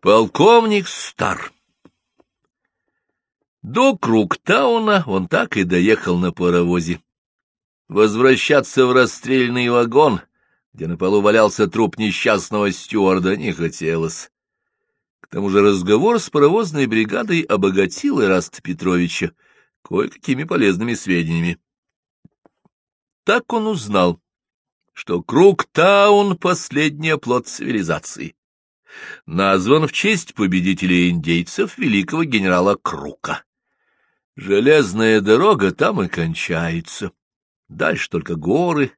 Полковник стар. До Круктауна он так и доехал на паровозе. Возвращаться в расстрельный вагон, где на полу валялся труп несчастного стюарда, не хотелось. К тому же разговор с паровозной бригадой обогатил Ираста Петровича кое-какими полезными сведениями. Так он узнал, что Круктаун — последний оплот цивилизации назван в честь победителя индейцев великого генерала Крука. Железная дорога там и кончается. Дальше только горы,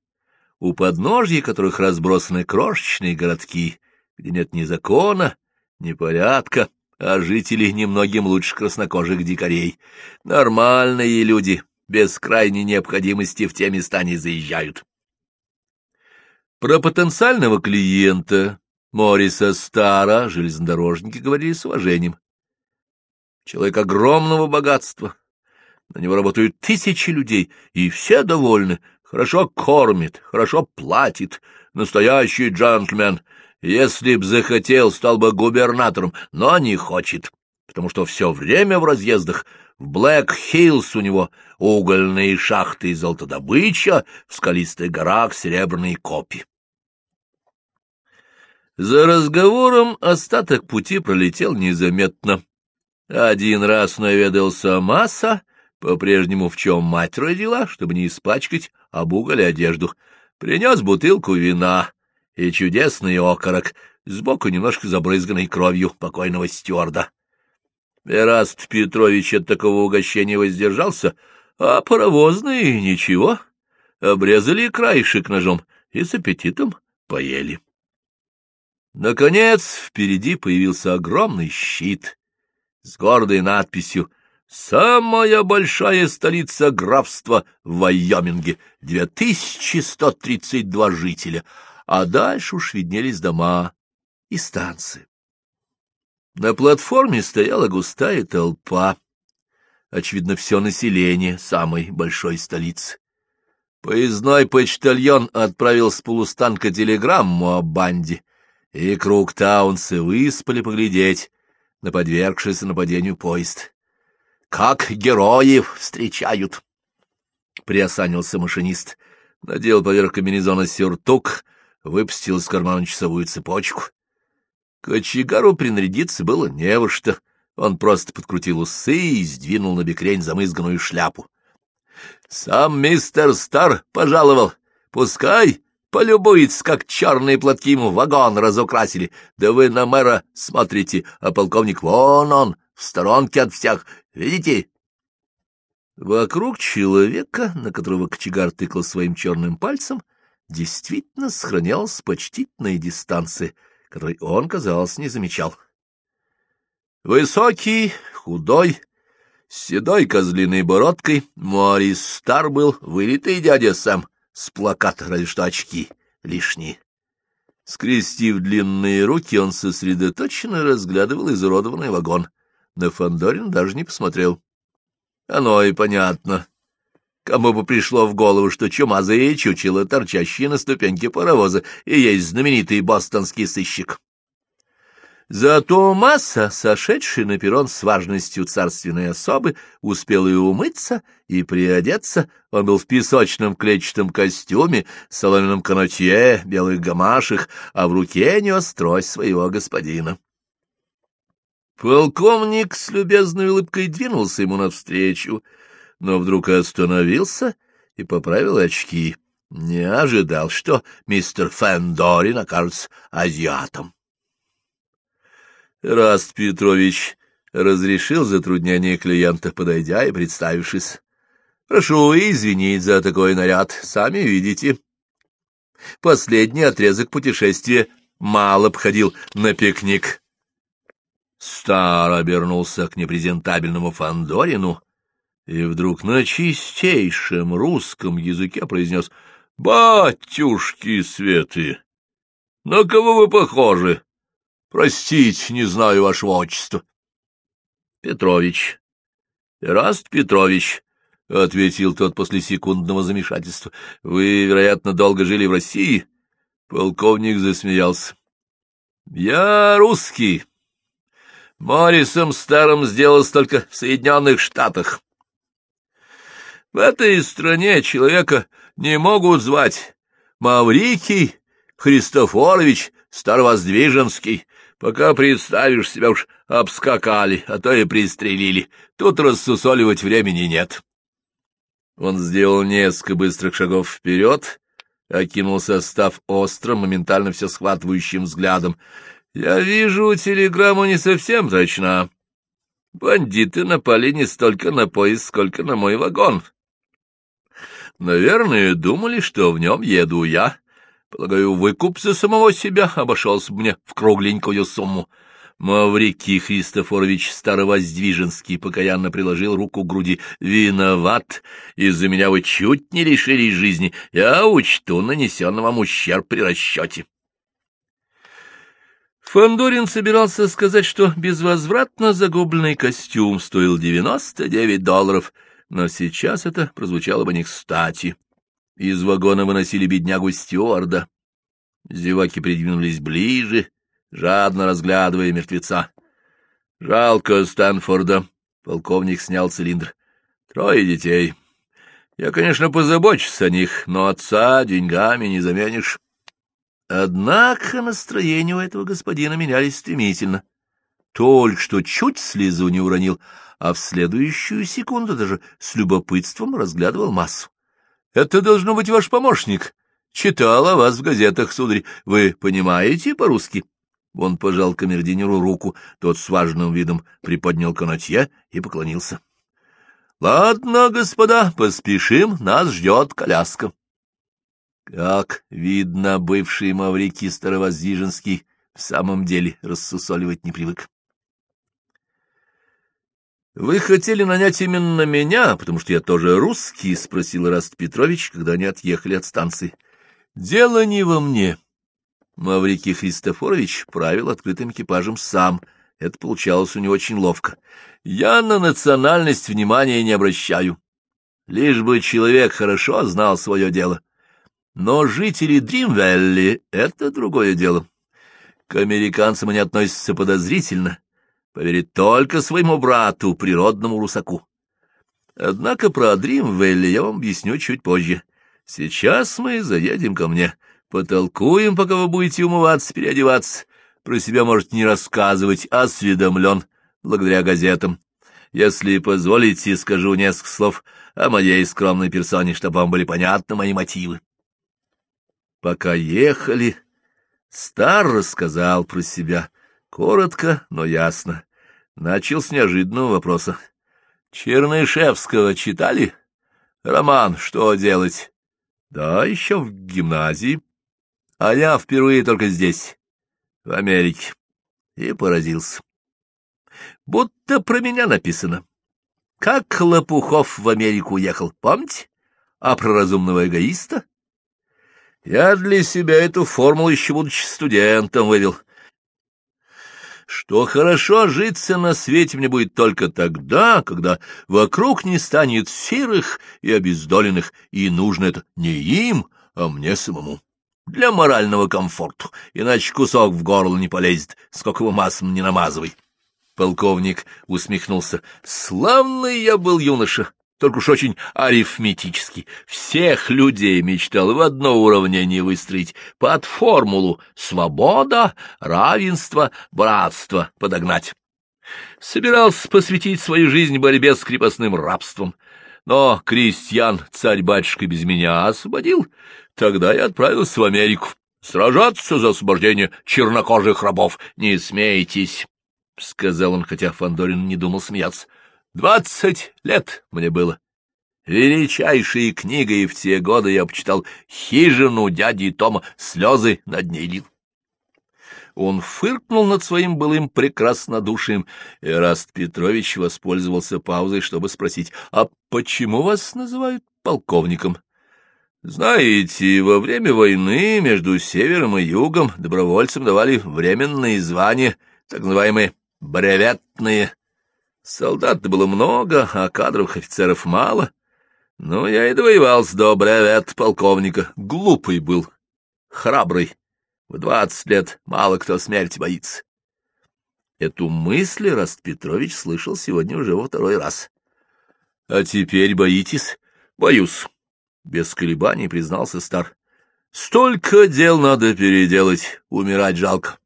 у подножья которых разбросаны крошечные городки, где нет ни закона, ни порядка, а жители немногим лучше краснокожих дикарей. Нормальные люди без крайней необходимости в те места не заезжают. Про потенциального клиента Мориса Стара железнодорожники говорили с уважением. Человек огромного богатства. На него работают тысячи людей, и все довольны. Хорошо кормит, хорошо платит. Настоящий джентльмен. Если б захотел, стал бы губернатором, но не хочет, потому что все время в разъездах. В Блэк-Хиллз у него угольные шахты и золотодобыча, в скалистых горах серебряные копи. За разговором остаток пути пролетел незаметно. Один раз наведался Масса, по-прежнему в чем мать родила, чтобы не испачкать об уголь одежду. Принес бутылку вина и чудесный окорок, сбоку немножко забрызганный кровью покойного стюарда. Эраст Петрович от такого угощения воздержался, а паровозные ничего, обрезали краешек ножом и с аппетитом поели. Наконец, впереди появился огромный щит с гордой надписью «Самая большая столица графства в Вайоминге, 2132 жителя», а дальше уж виднелись дома и станции. На платформе стояла густая толпа, очевидно, все население самой большой столицы. Поездной почтальон отправил с полустанка телеграмму о банде — и круг таунцы выспали поглядеть на подвергшийся нападению поезд. «Как героев встречают!» — приосанился машинист, надел поверх комбинезона сюртук, выпустил из кармана часовую цепочку. Кочегару принарядиться было не во что, он просто подкрутил усы и сдвинул на бекрень замызганную шляпу. — Сам мистер Стар пожаловал. Пускай Полюбуется, как черные платки ему вагон разукрасили. Да вы на мэра смотрите, а полковник вон он, в сторонке от всех. Видите? Вокруг человека, на которого кочегар тыкал своим черным пальцем, действительно сохранялась почтительная дистанция, которой он, казалось, не замечал. Высокий, худой, с седой козлиной бородкой, Морис Стар был вылитый дядя сам, с плаката, разве что очки лишние. Скрестив длинные руки, он сосредоточенно разглядывал изуродованный вагон. На Фандорин даже не посмотрел. Оно и понятно. Кому бы пришло в голову, что чумазые чучело, торчащие на ступеньке паровоза, и есть знаменитый бостонский сыщик. Зато масса, сошедшая на перрон с важностью царственной особы, успела и умыться, и приодеться. Он был в песочном клетчатом костюме, соломенном канатье, белых гамашах, а в руке нес трость своего господина. Полковник с любезной улыбкой двинулся ему навстречу, но вдруг остановился и поправил очки. Не ожидал, что мистер Фендорин окажется азиатом. Раст Петрович разрешил затруднение клиента, подойдя и представившись. Прошу извинить за такой наряд, сами видите. Последний отрезок путешествия мало обходил на пикник. Стар обернулся к непрезентабельному Фандорину и вдруг на чистейшем русском языке произнес «Батюшки светы! На кого вы похожи?» Простите, не знаю вашего отчества. Петрович. Эраст Петрович, — ответил тот после секундного замешательства. — Вы, вероятно, долго жили в России? Полковник засмеялся. — Я русский, Моррисом старым сделалось только в Соединенных Штатах. В этой стране человека не могут звать Маврикий Христофорович Старовоздвиженский. Пока представишь себя уж обскакали, а то и пристрелили. Тут рассусоливать времени нет. Он сделал несколько быстрых шагов вперед, окинул состав острым, моментально все схватывающим взглядом. Я вижу, телеграмма не совсем точна. Бандиты напали не столько на поезд, сколько на мой вагон. Наверное, думали, что в нем еду я. Полагаю, выкуп за самого себя обошелся мне в кругленькую сумму. Маврикий Христофорович Старовоздвиженский покаянно приложил руку к груди. «Виноват! Из-за меня вы чуть не лишились жизни. Я учту нанесенный вам ущерб при расчете». Фандорин собирался сказать, что безвозвратно загубленный костюм стоил девяносто девять долларов, но сейчас это прозвучало бы не кстати. Из вагона выносили беднягу стюарда. Зеваки придвинулись ближе, жадно разглядывая мертвеца. Жалко Стэнфорда. Полковник снял цилиндр. Трое детей. Я, конечно, позабочусь о них, но отца деньгами не заменишь. Однако настроения у этого господина менялись стремительно. Только что чуть слезу не уронил, а в следующую секунду даже с любопытством разглядывал массу. Это должно быть ваш помощник. Читал о вас в газетах, сударь. Вы понимаете по-русски?» Он пожал камердинеру руку, тот с важным видом приподнял канатье и поклонился. — Ладно, господа, поспешим, нас ждет коляска. Как видно, бывший Маврикий Старовоздвиженский в самом деле рассусоливать не привык. — Вы хотели нанять именно меня, потому что я тоже русский? — спросил Раст Петрович, когда они отъехали от станции. — Дело не во мне. Маврикий Христофорович правил открытым экипажем сам. Это получалось у него очень ловко. Я на национальность внимания не обращаю. Лишь бы человек хорошо знал свое дело. Но жители Дримвелли — это другое дело. К американцам они относятся подозрительно, поверят только своему брату, природному русаку. Однако про Дримвелли я вам объясню чуть позже. Сейчас мы заедем ко мне, потолкуем, пока вы будете умываться, переодеваться. Про себя можете не рассказывать, осведомлен, благодаря газетам. Если позволите, скажу несколько слов о моей скромной персоне, чтобы вам были понятны мои мотивы. Пока ехали, Стар рассказал про себя — Коротко, но ясно. Начал с неожиданного вопроса. Чернышевского читали? Роман «Что делать?» Да, еще в гимназии. А я впервые только здесь, в Америке. И поразился. Будто про меня написано. Как Лопухов в Америку уехал, помните? А про разумного эгоиста? Я для себя эту формулу еще будучи студентом вывел — что хорошо житься на свете мне будет только тогда, когда вокруг не станет серых и обездоленных, и нужно это не им, а мне самому. Для морального комфорта, иначе кусок в горло не полезет, сколько его маслом не намазывай. Полковник усмехнулся. Славный я был юноша, только уж очень арифметический. Всех людей мечтал в одно уравнение выстроить, под формулу «свобода», «равенство», «братство» подогнать. Собирался посвятить свою жизнь борьбе с крепостным рабством. Но крестьян царь-батюшка без меня освободил. Тогда я отправился в Америку сражаться за освобождение чернокожих рабов. Не смейтесь, — сказал он, хотя Фандорин не думал смеяться. Двадцать лет мне было. Величайшей книгой в те годы я почитал «Хижину дяди Тома», слезы над ней лил. Он фыркнул над своим былым прекраснодушием, и Раст Петрович воспользовался паузой, чтобы спросить, «А почему вас называют полковником?» «Знаете, во время войны между севером и югом добровольцам давали временные звания, так называемые бреветные, Солдат было много, а кадровых офицеров мало. Но я и довоевался до бревет полковника. Глупый был, храбрый. В двадцать лет мало кто смерти боится. Эту мысль Раст Петрович слышал сегодня уже во второй раз. — А теперь боитесь? — Боюсь. Без колебаний признался Стар. — Столько дел надо переделать, умирать жалко.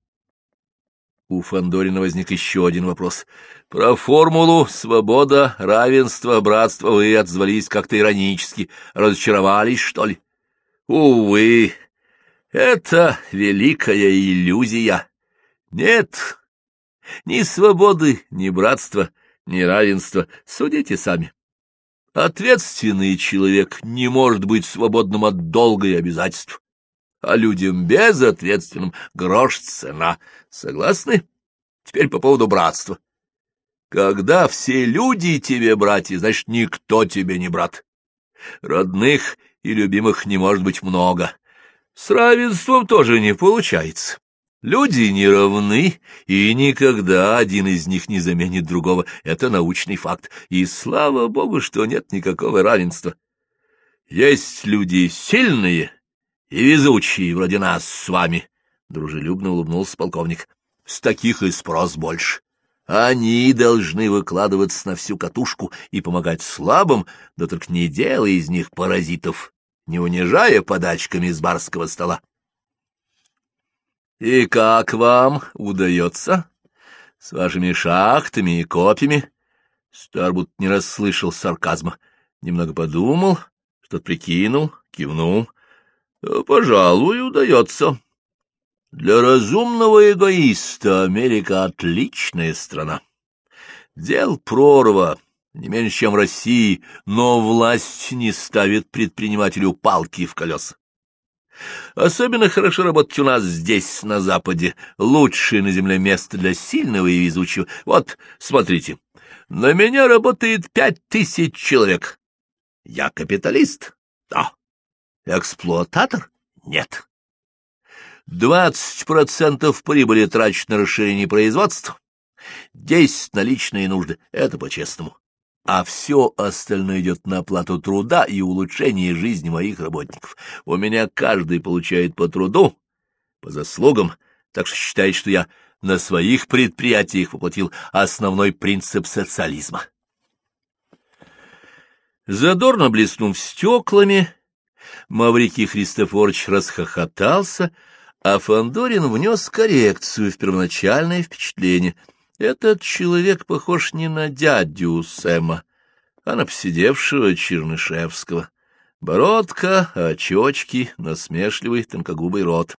У Фандорина возник еще один вопрос. Про формулу «свобода, равенство, братство» вы отзвались как-то иронически. Разочаровались, что ли? Увы, это великая иллюзия. Нет, ни свободы, ни братства, ни равенства. Судите сами. Ответственный человек не может быть свободным от долга и обязательств а людям безответственным грош цена. Согласны? Теперь по поводу братства. Когда все люди тебе братья, значит, никто тебе не брат. Родных и любимых не может быть много. С равенством тоже не получается. Люди не равны, и никогда один из них не заменит другого. Это научный факт, и слава богу, что нет никакого равенства. Есть люди сильные, и везучие, вроде нас с вами, — дружелюбно улыбнулся полковник. — С таких и спрос больше. Они должны выкладываться на всю катушку и помогать слабым, да только не делая из них паразитов, не унижая подачками с барского стола. — И как вам удается? С вашими шахтами и копьями? Старбут не расслышал сарказма. Немного подумал, что-то прикинул, кивнул. — Пожалуй, удается. Для разумного эгоиста Америка — отличная страна. Дел прорва, не меньше, чем в России, но власть не ставит предпринимателю палки в колеса. Особенно хорошо работать у нас здесь, на Западе. Лучшее на земле место для сильного и везучего. Вот, смотрите, на меня работает пять тысяч человек. Я капиталист, да. Эксплуататор? Нет. Двадцать процентов прибыли трачу на расширение производства, десять на личные нужды, это по-честному. А все остальное идет на оплату труда и улучшение жизни моих работников. У меня каждый получает по труду, по заслугам, так что считает, что я на своих предприятиях воплотил основной принцип социализма. Задорно блеснув стеклами, Маврикий Христофорович расхохотался, а Фандорин внес коррекцию в первоначальное впечатление. Этот человек похож не на дядю Сэма, а на посидевшего Чернышевского. Бородка, очечки, насмешливый тонкогубый рот.